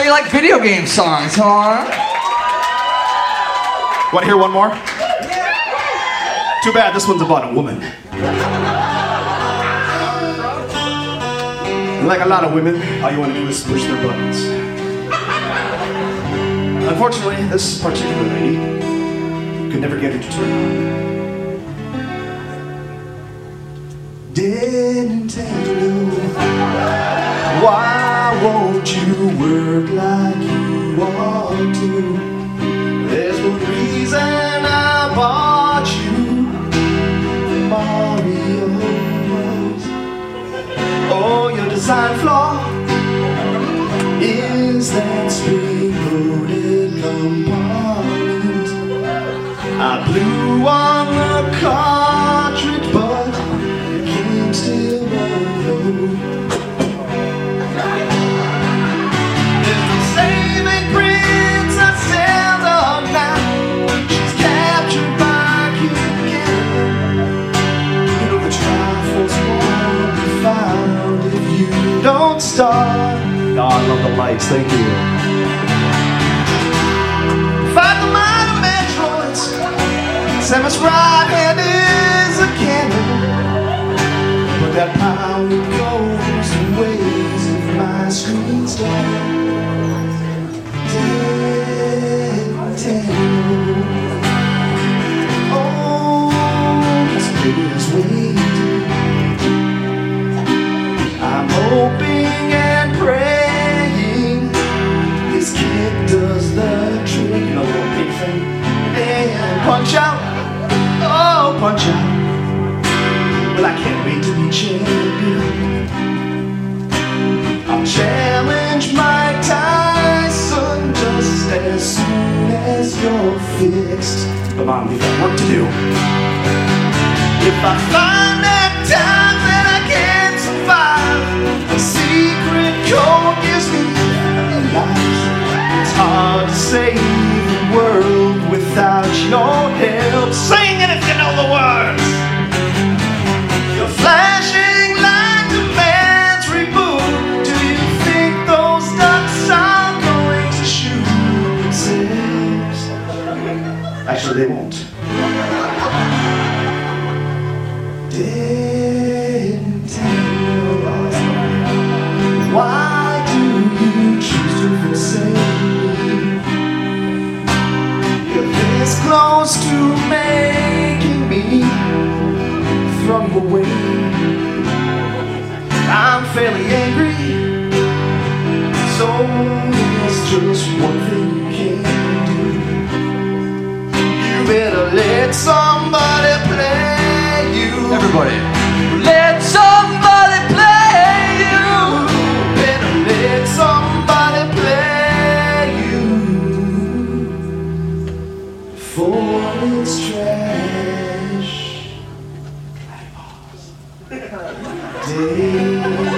So you like video game songs, huh? Want to hear one more? Too bad this one's about a woman. Like a lot of women, all you want to do is push their buttons. Unfortunately, this particular lady could never get her to turn on. Didn't tell you want to? There's one reason I bought you Mario's. Oh, your design flaw is that spring-loaded don't. Oh, I love the lights. Thank you. Fight the mighty Metroids. Samus right hand is a cannon. But that power goes fixed. But mom, we got work to do. If I find Actually, they won't. Didn't us. Why do you choose to forsake? You're this close to making me throw you away. I'm fairly angry, Let somebody play you. Everybody. Let somebody play you. Better let somebody play you. For it's trash. Day.